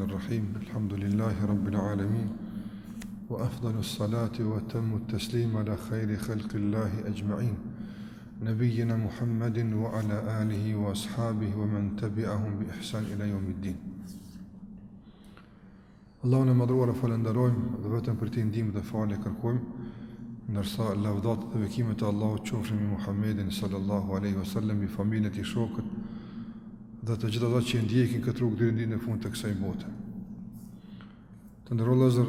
الرحيم الحمد لله رب العالمين وأفضل الصلاة وتم التسليم على خير خلق الله أجمعين نبينا محمد وعلى آله وأصحابه ومن تبعهم بإحسان إلى يوم الدين Allahun e Madhëruar e falënderojmë dhe vetëm prej tij ndihmë dhe falje kërkojmë, ndërsa lavdat dhe bekimet e Allahut qofshin mbi Muhammedin sallallahu alaihi wasallam, mbi familjen e tij, shokët dhe të gjithë ata që e ndjekin këtë rrugë deri në ditën e fundit të kësaj bote. Të nderuar vëllezër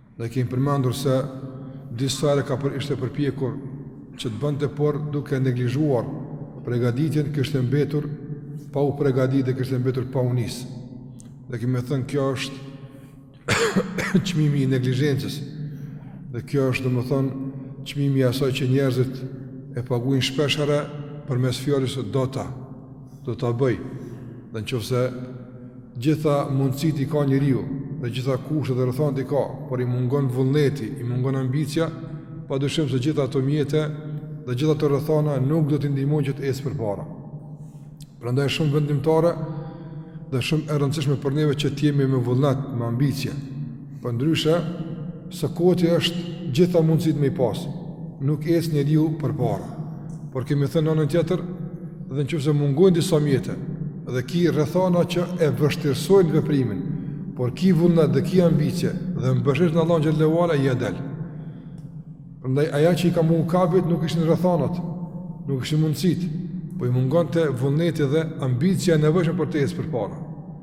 Dhe e kemi përmendur se disa herë Kabi ishte përpjekur që të bënte por duke e neglizhuar përgatitjen kishte mbetur pa u përgatit dhe kishte mbetur pa u nis. Dhe kemi thënë kjo është çmimi i neglizhencës. Dhe kjo është domethënë çmimi i asaj që njerëzit e paguajnë shpeshherë përmes fjalës do ta. do ta bëj. Dhe në qoftë se gjitha mundësitë i ka njeriu, dhe gjitha kushtet dhe rrethanat i ka, por i mungon vullneti, i mungon ambicia, pa dyshim se gjitha ato mjete dhe gjitha ato rrethana nuk do t'i ndihmojnë që të ecë përpara. Prandaj shumë vendimtare dhe shumë e rëndësishme për neve që të jemi me vullnet, me ambicie. Përndryshe, së koti është gjitha mundësitë me i pas, nuk ec njeriu përpara. Por kemi thënë në anën tjetër, edhe në qoftë se mungojnë disa mjete, dhe ki rrethana që e vështirësojnë veprimin, por ki vullnet dhe ki ambicie, dhe mbështetesh në Allahun xhel-le ve ala, ia del. Prandaj, ajo që i ka mungu Kabit, nuk ishin rrethanat, nuk ishin mundësitë, po i mungonte vullneti dhe ambicia e nevojshme për të ec përpara.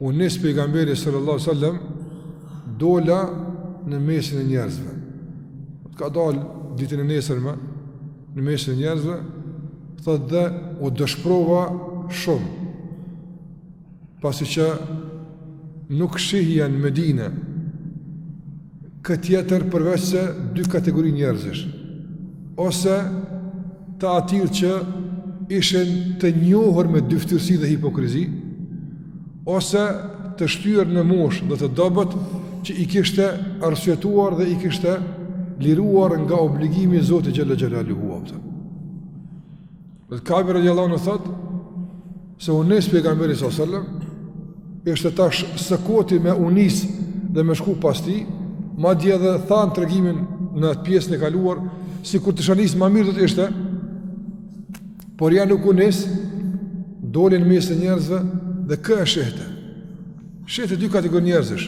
U nis pejgamberi sallallahu alaihi wasallam dola në mesin e njerëzve. Kam dal ditën e nesërme në mesin e njerëzve, thotë dhe u dëshpërova shumë. Pasi që nuk shihja në Medinë Kë tjetër përveç se dy kategori njerëzish, ose të atillë që ishin të njohur me dyfytyrësi dhe hipokrizi, ose të shtyrë në moshë dhe të dobët që i kishte arsyetuar dhe i kishte liruar nga obligimi Zoti xhel-le xhelaluhu. Pra. Dhe Kabi radijallahu anhu thotë, se u nis pejgamberi sallallahu alaihi wasallam, ishte tash së koti me u nis dhe me shku pas tij, madje edhe tha në tregimin në pjesën e kaluar, sikur të isha nis ma mirë do të ishte, por ja nuk u nis, doli në mesin e njerëzve dhe kë e shihte. Shihte dy kategori njerëzish,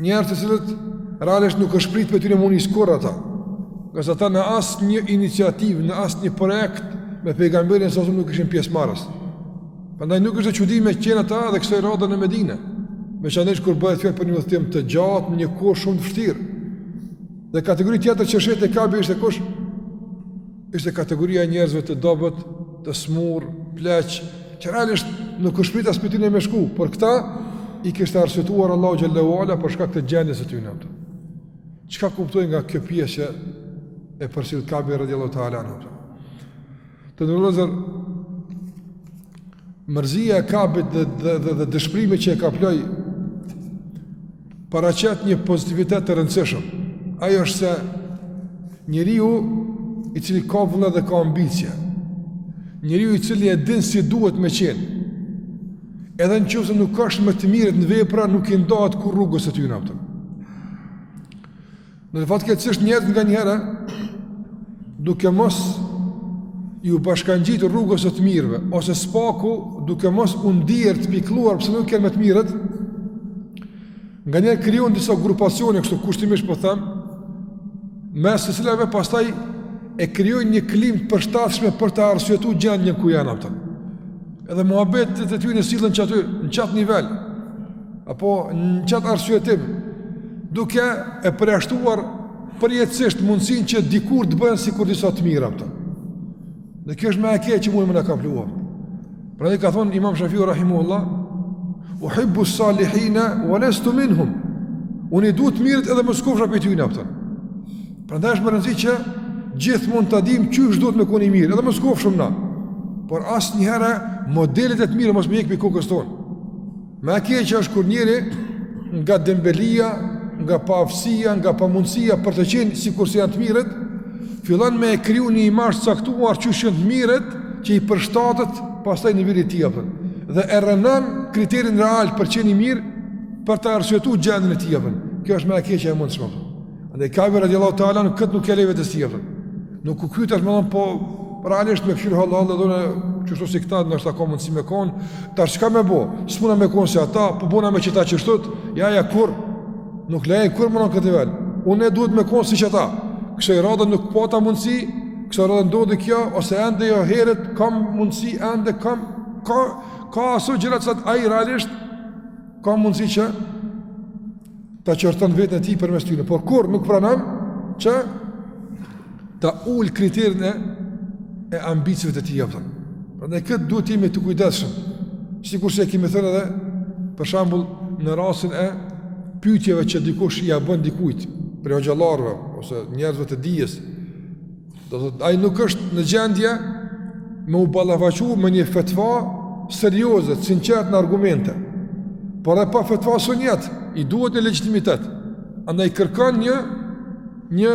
Njerëz të cilët realisht nuk është prit prej tyre me u nis kurrë ata, ngase ata në asnjë iniciativë, në asnjë projekt me pejgamberin sallallahu alaihi wasallam nuk ishin pjesëmarrës. Prandaj nuk është çudi me qenë ata edhe kësaj radhe në Medine, veçanërisht kur bëhet fjalë për një udhëtim të gjatë, në një kohë shumë të vështirë. Dhe kategoria tjetër që shihte Kabi ishte kush? Ishte kategoria e njerëzve të dobët, të smurë, pleq, që realisht nuk është pritë as prej tyne me shku, por këta i kishte arsyetuar Allahu Xhele ue Ala për shkak të gjendjes së tyne, a kupton. Çka kuptoj nga kjo pjesë e përcjell Kabi radiallahu teala anhu, a kupton? Vëllezër, mërzia e Kabit dhe, dhe, dhe, dhe dëshprimi që e kaploi, paraqet një pozitivitet të rëndësishëm. Ajo është se njeriu i cili ka vullnet dhe ka ambicie, njeriu i cili e din si duhet me qenë, edhe në qoftë se nuk është me të mirët në vepra, nuk i ndahet kurrë rrugës së tyne, a kupton. Në të fatkeqësisht njerëzit nganjëherë, duke mos iu bashkangjitur rrugës së të mirëve, ose s'paku duke mos u ndier të pikëlluar pse nuk janë me të mirët, nganjëherë krijojnë disa grupacione, kështu kushtimisht po them, mes të cilave pastaj e krijojnë një klimë të përshtatshme për ta arsyetu gjendjen ku janë, a kupton. Edhe muhabetet e tyne sillen qaty, në qat nivel, apo në qat arsyetim duke e përjashtuar përjetësisht mundësinë që dikur të bëhen sikur disa të mirë, a kupton. Dhe kjo është më e keqja që mundet me na kapluar. Prandaj ka thonë Imam Shafiu Rahimullah Uhibbu salihina Wa lestu minhum Unë i du të mirët edhe mos kofsha prej tyne, a kupton. Prandaj është me rëndësi që gjithmonë ta dimë qysh duhet me konë i mirë Edhe mos kofshim na Por asnjëherë modelet e të mirëve mos me i hekë prej kokës tonë Më e keqe është kur njeriu nga dembelia, nga paaftësia, nga pamundësia për të qenë sikurse janë të mirët, fillon me e kriju një imazh të caktuar qysh janë të mirët që i përshtatet pastaj nivelit të tij, a po. Dhe e rrënon kriterin real për qenë i mirë për ta arsyetu gjendjen e tij, a po. Kjo është më e keqja e mundshme. Andaj Kabi radiallahu ta'ala anhu këtu nuk e leve të sirën. Nuk u kthy me thënë, po realisht me kqyrë hallall edhe unë qështu si këta, ndoshta s'ka mundësi me konë, tash çka me bo, s'muna me konë si ata, po bona me qëta qështu, jo, jo, kurrë nuk lejë, kur më në këtë nivel, unë e duhet me konë si qata, kësaj radhe nuk pata mundësi, kësaj radhe ndodhi kjo, ose ende jo herët, kam mundësi, ende kam, ka, ka aso gjëra të cilat ai realisht, ka mundësi që, ta qorton veten e tij përmes tyre, por kurrë nuk pranon që ta ulë kriterin e e ambicieve të tij, a po. Prandaj këtu duhet të jemi të kujdesshëm. Sikurse e kemi thënë edhe për shembull në rastin e pyetjeve që dikush ia bën dikujt, prej hoxhallarëve ose njerëzve të dijes, Do të thotë ai nuk është në gjendje me u ballafaqu me një fetva serioze, të sinqertë në argumente. Por edhe pa fetva s'un jet, i duhet një legjitimitet. Andaj kërkon një një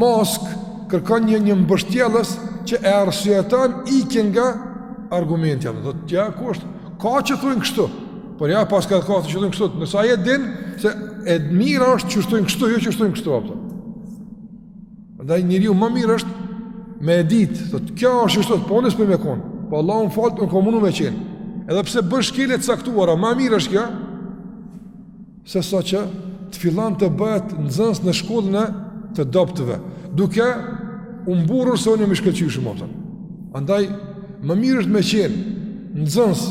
maskë, kërkon një një mbështjellës që e arsyeton ikjen nga argumenti. Do të thotë, ja ku është? Ka që thonë kështu. Por ja paska ka që thonë kështu. Nëse ai e din se e mira është që thonë kështu, jo që thonë kështu apo. Andaj njeriu ma mirë është me e ditë, do të thotë kjo është është, po nis për me konë, pa po Allahu na faltë, kom munu me qenë, edhe pse bën shkeljet e caktuara, më mirë është kjo, se sa që të fillon të bëhet nxënës në shkollën e të dobëtve, duke u mburrur se unë jam i shkëlqyeshëm, kupton. andaj më mirë është me qenë nxënës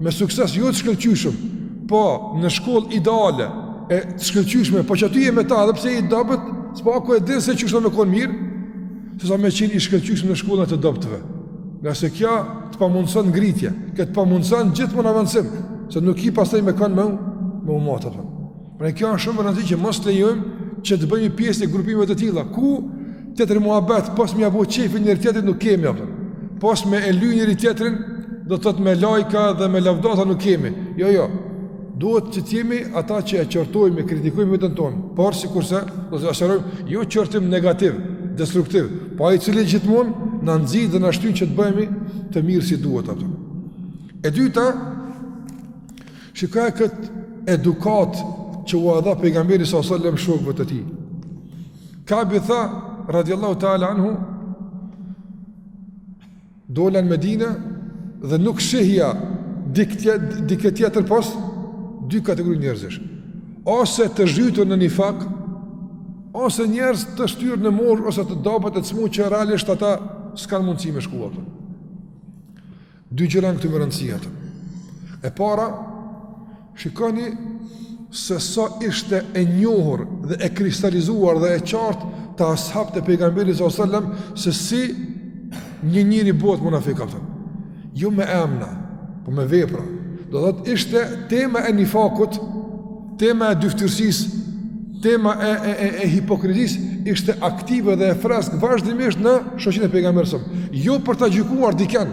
me sukses jo të shkëlqyeshëm, po në shkollë ideale, e të shkëlqyeshme, po që aty je me ta edhe pse i dobët, Së paku e din se ç'është me konë i mirë, se sa me qenë i shkëlqyeshëm në shkollën e të dobëtve. Ngase kjo të pamundëson ngritje, kjo të pamundëson gjithmonë avancim, se nuk ki pastaj me konë me, me u matë. Kupton. Pra kjo është shumë me rëndësi që mos lejojmë që të bëjmë pjesë e grupimeve të tilla ku tjetër muhabet pos me ia bo qefin njëri tjetrit nuk kemi apo. Pos me e ly njëri tjetrin do të thotë me lajka dhe me lavdata nuk kemi. Jo, jo. Duhet që të jemi ata që e qortojmë, e kritikojmë veten tonë, por sikurse do ta sqarojmë jo qortim negativ, destruktiv, po ai i cili gjithmonë na nxit dhe na shtyn që të bëhemi të mirë si duhet ato. E dyta, shikoje kët edukatë që ua dha pejgamberi sa sallam shokëve të tij. Ka'bi tha radiallahu ta'ala anhu Dola në Medine dhe nuk shihja dikë tjetër pos dy kategori njerëzish. Ose të zhytur në nifak, ose njerëz të shtyrë në moshë, ose të dobët e të smu që realisht ata s'kanë mundësi me shku atje. Dy gjëra janë këtu me rëndësi. E para, Shikoni se sa ishte e njohur dhe e kristalizuar dhe e qartë te ashabët e pejgamberit sa sallam se si një njeri bëhet munafik kupton. Jo me emna, po me vepra. Do të thotë ishte tema e nifakut, tema e dyftyrësisë, tema e, e, e, e hipokrizisë, ishte aktive dhe e freskët vazhdimisht në shoqninë e pejgamberit sa sallam. Jo për ta gjykuar diken,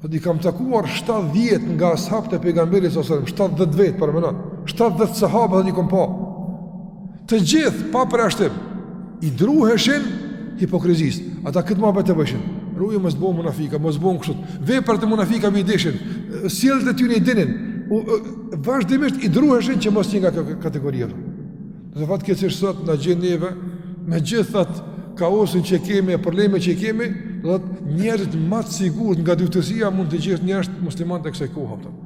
Po thotë i kam takuar 70 nga ashabët e pejgamberit sa selam, 70 vetë parameno. 70 sahabë thotë i kom pa. Të gjithë pa përjashtim i druheshin hipokrizisë. Ata këtë muhabet e bojshin. Ruju mos bëhu munafik a, mos bëhu kështu. Veprat e munafikëve i dishin. Sjelljet e tyne i dinin. Vazhdimisht i druheshin që mos jenë nga kjo kategoria. Dhe fatkeqësisht sot na gjithë neve, me gjithë kaosin që kemi e problemet që kemi, do të thotë njerëzit ma të sigurt nga dyftyrësia mund të gjithë njerëzit musliman të kësaj kohe, a kupton.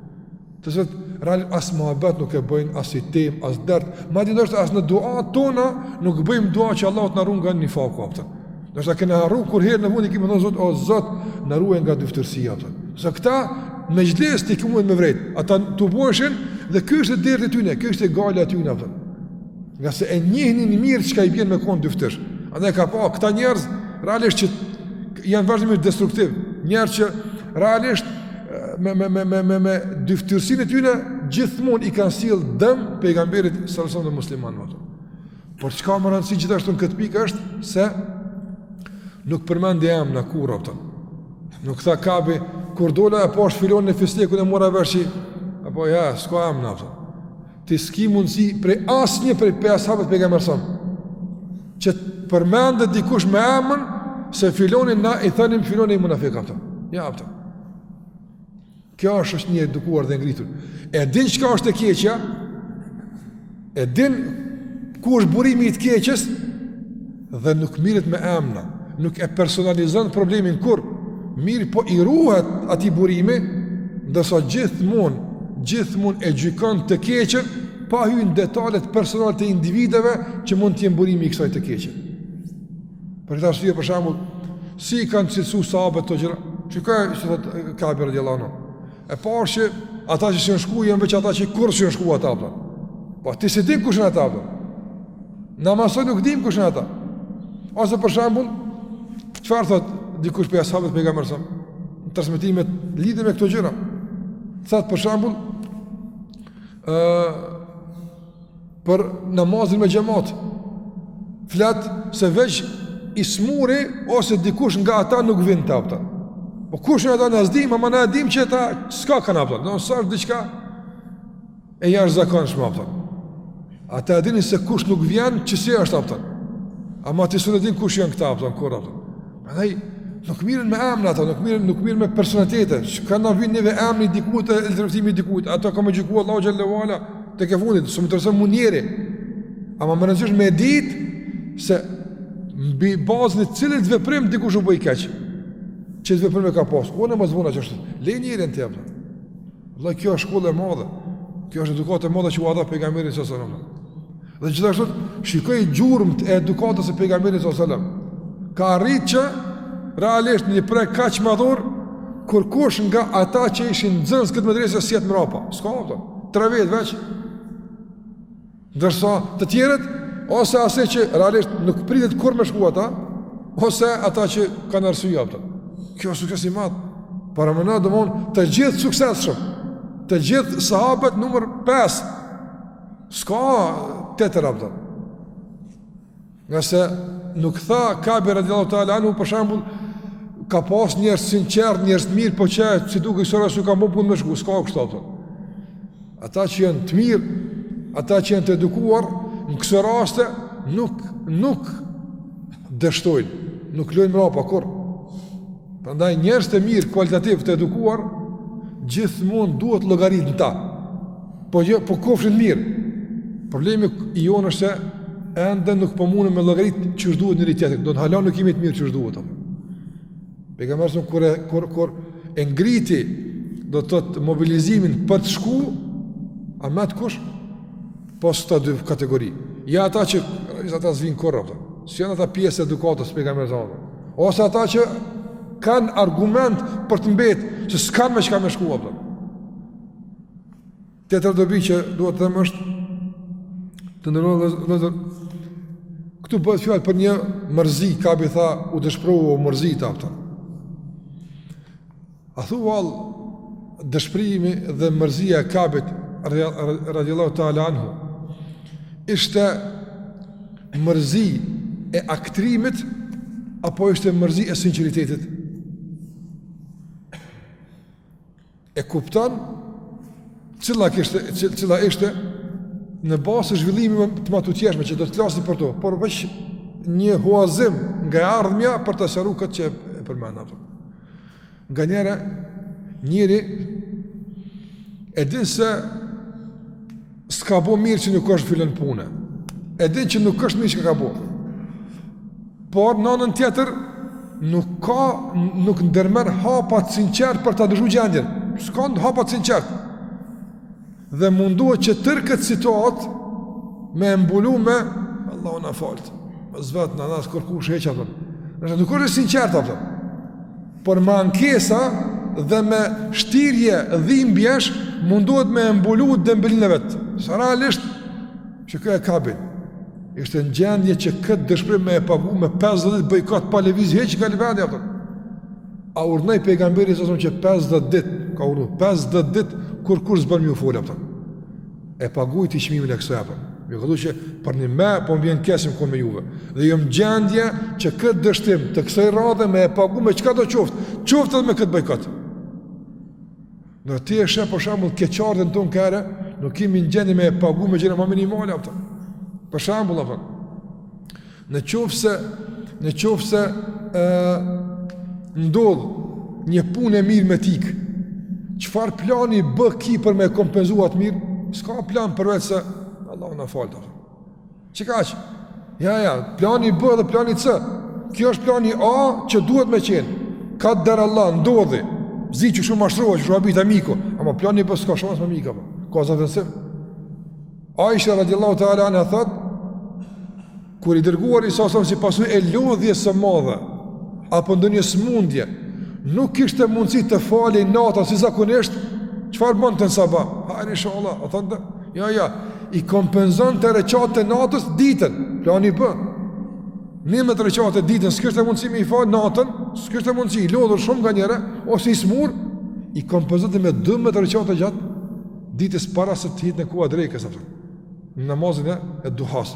Të cilët real as muhabet nuk e bëjnë, as si temë, as dert, madje ndoshta as në duatë tona nuk bëjmë dua që Allahu të na run nga nifaku, a kupton, Ndoshta kena harru kur herën e fundit kemi thënë Zot, o Zot, na ruaj nga dyftyrësia, a kupton. Sa këta mexhliset i kemi me vrejt. Ata tuboheshin dhe ky është derti tyne, kjo është gajle e tyne, do thotë. Ngase e njihnin mirë çka i bjen me kon dyftyrësh. Andaj ka pa këta njerëz realisht që janë vazhdimisht destruktiv, njerëz që realisht me me me me me, me dyftyrësinë e tyre gjithmonë i kanë sjell dëm pejgamberit sallallahu alajhi wasallam dhe muslimanëve. Por çka me rëndësi gjithashtu në këtë pikë është se nuk përmendi emna kurrë, a kupton. Nuk tha Kabi, kur dola e pashë filonin e fistekun e mora vesh, apo jo, s'ka emna, a kupton. Ti s'ki mundësi prej asnjë prej prej sahabët e pejgamberit sallallahu alajhi wasallam që të përmend dikush me emën, se filoni, na i thonim filoni munafik, a kupton. Jo, a kupton. Kjo është shoqëni e edukuar dhe e ngritur. E din çka është e keqja? E din ku është burimi i të keqes dhe nuk mirret me emna, nuk e personalizon problemin kurrë, mirëpo i ruhet atij burimi, ndërsa gjithmonë gjithmonë e gjykon të keqen pa hyrë në detalet personale të individëve që mund të jenë burimi i kësaj të keqe. Për këtë arsye për shembull, si i kanë cilësu sahabët këto gjëra? Shiko çka thotë Kabi radiallahu anhu? E pashë që ata që s'kanë shku janë veç ata që kurrë s'kanë shku, a kupton. Po ti s'e din kush janë ata? Po? Na mëso nuk dim kush janë ata. Ose për shembull, çfarë thotë dikush prej sahabët e pejgamberit sa? Transmetimet lidhur me këto gjëra. Thotë për shembull, ë për namazin me xhemat. Flet se veç i smuri ose dikush nga ata nuk vinte, a kupton. Po kush janë ata na s'dim, ama na e dim që ata s'ka kanë, a kupton. Domethënë është diçka e jashtëzakonshme, a kupton. Ata e dinin se kush nuk vjen që si është, a kupton. Ama ti s'un e din kush janë këta, a kupton, kurrë, a kupton. Andaj nuk mirren me emna, a kupton, nuk mirren, nuk mirren me personalitete. Çka na vyn neve emni i dikujt e elzërtimi i dikujt, ato ka me gjyku Allahu xhelle ve ala tek e fundit, s'më intereson mu njeri. Ama me rëndësi është me dit se mbi bazën e cilit veprim dikush u bë i keq. Ç'veprime ka pas? Unë mos bona qashtu. Le njerin, a kupton. Vëllai kjo është shkollë e madhe. Kjo është edukatë e madhe që u dha pejgamberi sallallahu alajhi wasallam. Dhe gjithashtu shikoji gjurmët e edukatës së pejgamberit sallallahu alajhi wasallam. Ka arrit që realisht në një projekt kaq madhor kurkush nga ata që ishin nxënës këtë medrese s'jet mbrapa, a kupton. Tre vetë veç. Ndërsa të tjerët ose asi që realisht nuk pritet kurrë me shku ata, ose ata që kanë arsye, a kupton. Kjo është sukses i madh. Parameno, domethon të gjithë suksesshëm. Të gjithë sahabët numër 5. S'ka tjetër, a kupton. Ngase nuk tha Kabi radiallahu ta'ala anhu për shembull Ka pas njerëz të sinqertë, njerëz të mirë Po qe si duket kso radhe s'u ka bo punë me shku S'ka, o kështu, a kupton Ata që janë të mirë Ata që janë të edukuar Në këso raste nuk, nuk dështojnë Nuk lojnë mrapa kurrë Prandaj njerëz të mirë, kualitativ të edukuar gjithmonë duhet llogarit në ta. Po jo, po kofshin mirë. Problemi i jonë është se ende nuk po mundem me llogarit qysh duhet njëri-tjetrin. Domethon hala nuk jemi të mirë qysh duhet. Pejgamberi kur kur kur e ngriti do të thotë mobilizimin për të shku, a met kush? Pos këto dy kategori, ja ata që, realisht ata s'vijnë kurrë, a kupton, s'janë ata pjesë e edukatës së Pejgamberit alejhi selam, ose ata që kanë argument për të mbetë, që s'kanë me çka me shku, a kupton. Tjetër dobi që duhet të them është, të nderuar dhe, dhe, dhe, këtu bëhet fjalë për një mërzi, Kabi tha, u dëshprova, u mërzita, a kupton. Athu vallë dëshpërimi dhe mërzia e Kabit radiallahu ta'ala anhu ishte mërzi e aktrimit apo ishte mërzi e sinqeritetit? E kupton cila, kishte, cila ishte në bazë të zhvillimeve të matutjeshme që do të flasim për to, por veç një huazim nga e ardhmja për ta sqaru këtë që e përmenda. Nganjëherë njeri e din se s'ka bo mirë që nuk është filan pune. E din që nuk është mirë çka ka bo. Por në anën tjetër, nuk ka, nuk ndërmerr hapa të sinqertë për ta ndryshu gjendjen. S'kanë hapa të sinqertë. Dhe mundohet që tërë këtë situatë me e mbulu me Allahu na faltë, me s'vyjmë na askërkush hiç, a kupton. Nështë nuk është e sinqertë, a kupton. Por me ankesa dhe me shtirje dhimbjesh mundohet me e mbulu dembelinë e vet. Se realisht shikoje Kabin. Ishte në gjendje që këtë dëshprim me e pagu me 50 ditë bojkot pa lëviz hiç nga vendi, a kupton. A urdhnoi pejgamberi sasëm që 50 dit, ka urdhnu 50 dit kurrkush s'bën me i fol, a kupton. E paguaj ti çmimin e kësaj, a kupton. Me kallzu që përnime po m'vjen keq s'jam kon me juve. Dhe jam n'gjendje që këtë dështim të kësaj radhe me e pagu me çka do qoftë, qoftë edhe me këtë bojkot. Ndërsa ti e sheh për shembull keqardhjen tonë ka herë, nuk jemi në gjendje me e pagu me gjënë ma minimale, a kupton. Për shembull, a kupton. Në qoftë se, në qoftë se e, ndodh një punë e mirë me t'ik, çfarë plani B ki për me kompenzu atë t'mirë? S'ka plan përveç se, Allah na faltë. Qe kaq? Ja, ja, plani B dhe plani C. Kjo është plani A që duhet me qenë. Kaderallah, ndodhi, s'di qysh u mashtrova, qysh u habita e m'iku. Ama plani B s'ka shansë me m'ik, a po. Ka zë Aisha radiallahu ta'ala anha thotë Kur i dërguari sasëm si pasojë e lodhjes së madhe Apo ndonjë smundje Nuk kishte mundësi të falej natën si zakonisht Çfarë bënte në sabah Hajr ishalla a thonte, Ja, ja I kompenzonte reqatet e natës ditën Plani B Njëmbëdhjetë reqate ditën S'kishte mundësi me i fal natën S'kishte mundësi i lodhur shumë nganjëherë Ose i smurë I kompenzonte me dymbëdhjetë reqate gjatë Ditës para se të hinte koha e drekës, a kupton, në namazin e, e duhas.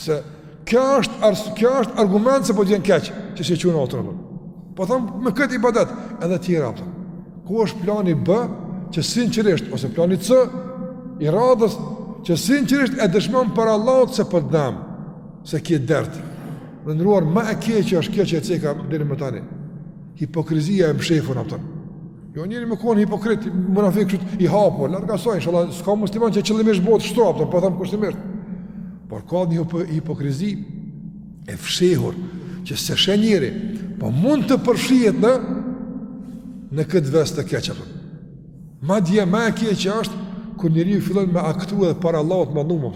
Se, kjo është, ars, kjo është argument se po të vjen keq, që s'je çu natën, a kupton. Po thom, me këtë ibadet, edhe tjera, a kupton. Ku është plani B, që sinqerisht, ose plani C, i radhës, që sinqerisht e dëshmon para Allahut se po t'dhem, se ke dert. Të nderuar, ma e keqe është kjo që e ceka deri më tani. Hipokrizia e mshefur, a kupton. Jo njeri me kon hipokrit, munafik kështu i hapur, larg asaj inshallah, s'ka musliman që qëllimisht bëhet kështu, a kupton, po them kushtimisht. Por ka një hipokrizi e fshehur që s'e sheh njeri, po mund të përfshihet në në këtë ves të keq, a kupton. Madje më e keqe është kur njeriu fillon me aktu edhe para Allahut t'madhnum.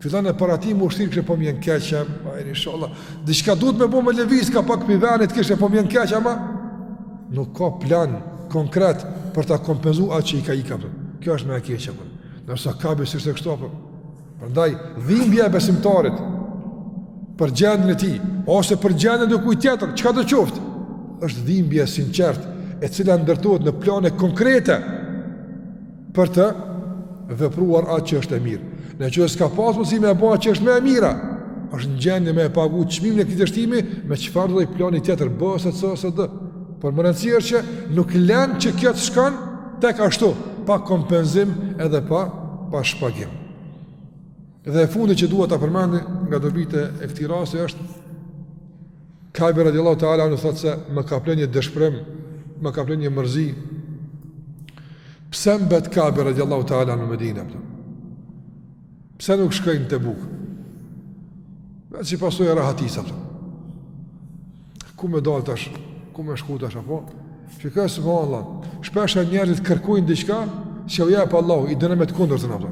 Fillon e para tij me u shtirë kishe po m'vjen keq, ama e inshallah, diçka duhet me bo me lëviz, ka pak për venit kishe po m'vjen keq, ama nuk ka plan konkret për ta kompenzu atë që i ka ik, a kupton. Kjo është më e keqe, ma. Ndërsa Ka'bi s'ishte kështu, a kupton. Prandaj, dhimbja e besimtarit për gjendjen e tij, ose për gjendjen e dikujt tjetër, çka do qoftë, është dhimbje e sinqertë, e cila ndërtohet në plane konkrete, për të vepruar atë që është e mirë. Në qoftë s'ka pas mundësi me e ba atë që është më e mira, është në gjendje me e pagu çmimin e këtij dështimi, me çfarëdo lloj plani tjetër, B, ose C, ose D, por me rëndësi është që nuk len që kjo të shkon, tek ashtu, pa kompenzim edhe pa, pa shpagim. Dhe e fundit që dua ta përmend nga dobitë e këtij rasti është Kabi radiallahu ta'ala anu thotë se më kaploi një dëshpërim, më kaploi një mërzi. Pse mbet Kabi radiallahu ta'ala anu n'Medinë? Pse nuk shkoi në Tebuk? Dhe si pasojë e rahatisë, apo? Ku me dalë tash, ku me shku tash, apo? Shikaj, subhanallah, shpesh njerëzit kërkojnë diçka, që u jep Allahu, i dënon me të kundërtën apo.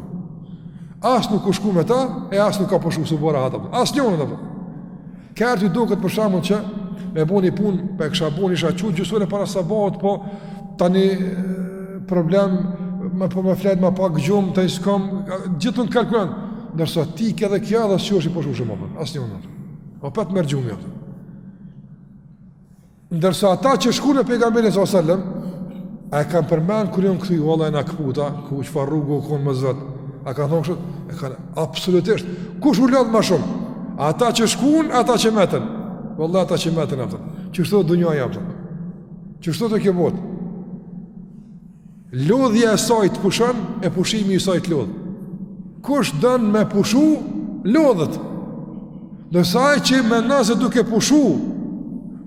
As nuk u shku me ta, e as nuk ka pushu si burrat, asnjënën apo. Kur ty të duket për shembull që me bo një punë, po e kisha bo, isha çu qysh herët para sabahit, po tani problem, më po më flihet, me pak gjumë, s'kom, gjithë i kalkulon. Ndërsa t'ikë edhe kjo edhe ajo që është me pushu shumë, asnjënën apo. As s'po t'merr gjumi apo. Ndërsa ata që shkuan me pejgamberin sallallahu alajhi wasallam, a e kanë përmend kur janë kthy valla u këputa, ku çfarë rrugë u kon more zot. A kanë thonë kështu? Jo, absolutisht. Kush u lodh më shumë? Ata që shkuan, ata që metën. Valla ata që metën apo. Qështu o dunjaja apo. Qështu është kjo botë. Lodhja e saj të pushon e pushimi i saj të lodh. Kush don me pushu, lodhet. Ndërsa ai që mërzitet duke pushu,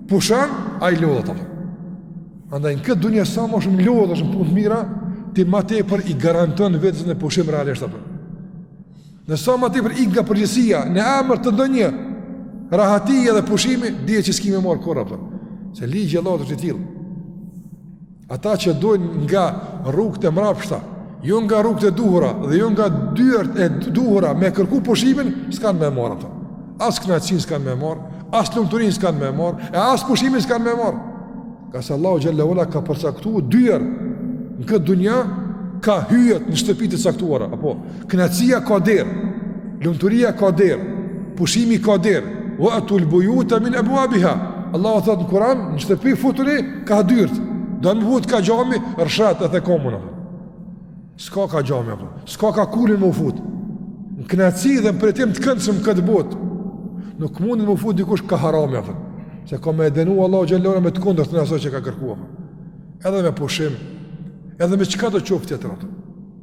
pushon ai lodhet apo. Andaj në këtë dunja sa më shumë lodhesh në punë të mira, ti më tepër i garanton vetes një pushim realisht apo. Ndërsa më tepër ik nga përgjegjësia në emër të ndonjë rahatie dhe pushimi, dije që s'ki me marrë kurrë, apo. Se ligji i Allahut është i tillë. Ata që dojnë nga rrugët e mrapshta, jo nga rrugët e duhura dhe jo nga dyert e duhura me kërku pushimin, s'kan me marrë ato. As knaqësinë s'kan me marrë, as lumturinë s'kan me marrë, e as pushimin s'kan me marrë. Ngase Allahu Xhelle ve ala ka përcaktu dyert në këtë dunja, kah hyhet në shtëpitë e caktuara, apo Kënaqësia ka derë, lumturia ka derë, pushimi ka derë. Wa atul buyuta min abwabiha. Allahu thot në Kur'an, në shtëpi futuni kah dyert. Do me u fut kah xhami, rrshqet e then komën. S'ka kah xhami apo? S'ka kah kulmi me u fut. Në kënaqësi dhe përjetim të këndshëm këtë botë. Nuk mundet me u fut dikush kah harami apo? Se ka me e dënu Allahu xhelle ve ala me të kundërtën e asaj që ka kërkuar. Edhe me pushim, edhe me çka do të qoftë tjetër.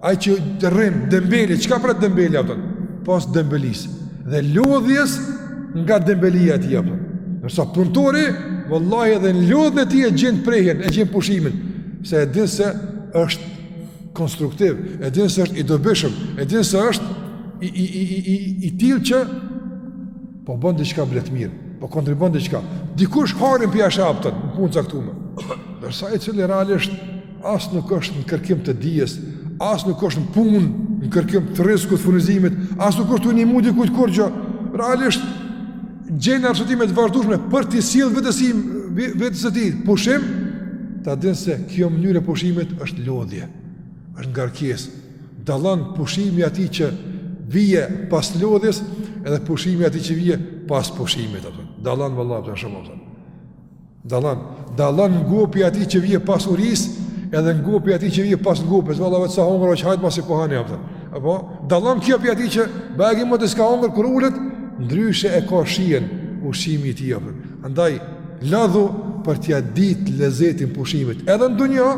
Ai që rrin dembeli, çka pret dembeli apo? Pas dembelisë dhe lodhjes nga dembelia e tij apo. Ndërsa puntori, vallahi edhe në lodhjen e tij e gjen prehjen, e gjen pushimin, se e din se është konstruktiv, e din se është i dobishëm, e din se është i i i i i i tillë që po bën diçka vlen mirë, po kontribon diçka. Dikush harron prej ashkut apo në punë të caktuar. Ndërsa ai i cili realisht As nuk është në kërkim të dijes, as nuk është në punë, në kërkim të rriskut, të furnizimit, as nuk është n'i ndihmu dikujt kurgjo. Realisht gjen arsyetime të vazhdueshme për t'i sjell vetes, vetes së tij pushim, ta din se kjo mënyrë e pushimit është lodhje. Është ngarkesë. Dallon pushimi i atij që vije pas lodhjes edhe pushimi i atij që vije pas pushimit apo. Dallon vallahi shumë ato. Dallon, dallon ngopja e atij që vije pas urisë, edhe ngopja e atij që vije pas ngopjes. Valla vetë sa hongër aq hajt pasi po hani apo. Apo dallon kjo pi atij që bajagi moti s'ka hongër kur ulet, ndryshe e ka shijen ushqimi i tij apo. Andaj ladhu për t'ia ditë lezetin pushimit. Edhe në dunjë,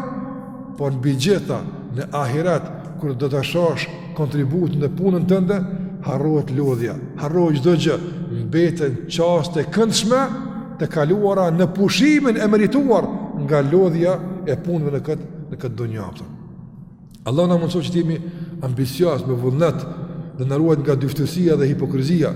po mbi gjitha në ahiret kur do ta shohsh kontributin e punën tënde, harrohet lodhja, harrohet çdo gjë, mbeten çaste të këndshme të kaluara në pushimin e merituar nga lodhja e punëve në këtë në këtë dunja apo. Allahu na mundsoftë që të jemi ambicioz me vullnet dhe na ruajt nga dyftyrsia dhe hipokrizia.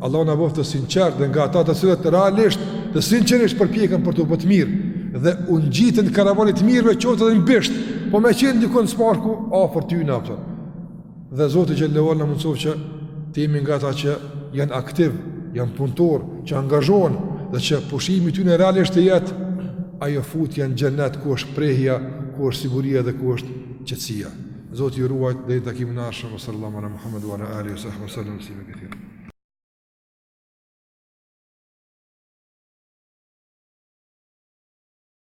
Allahu na bëftë të sinqert dhe nga ata të cilët realisht dhe sinqerisht përpjekën për t'u bë të mirë dhe u ngjitën karavanit të mirëve qoftë edhe në bisht, po me qenë dikun s'paku afër tyne apo. Dhe Zoti xheleshanuhu na mundsoftë që të jemi nga ata që janë aktiv, janë punëtor, që angazhohen dhe që pushimi i tyre realisht të jetë ajo futja në xhenet ku është prehja, ku është siguria dhe ku është qetësia. Zoti ju ruajt deri n'takimin e ardhshëm sallallahu ala Muhammed wa ala alihi wa sahbihi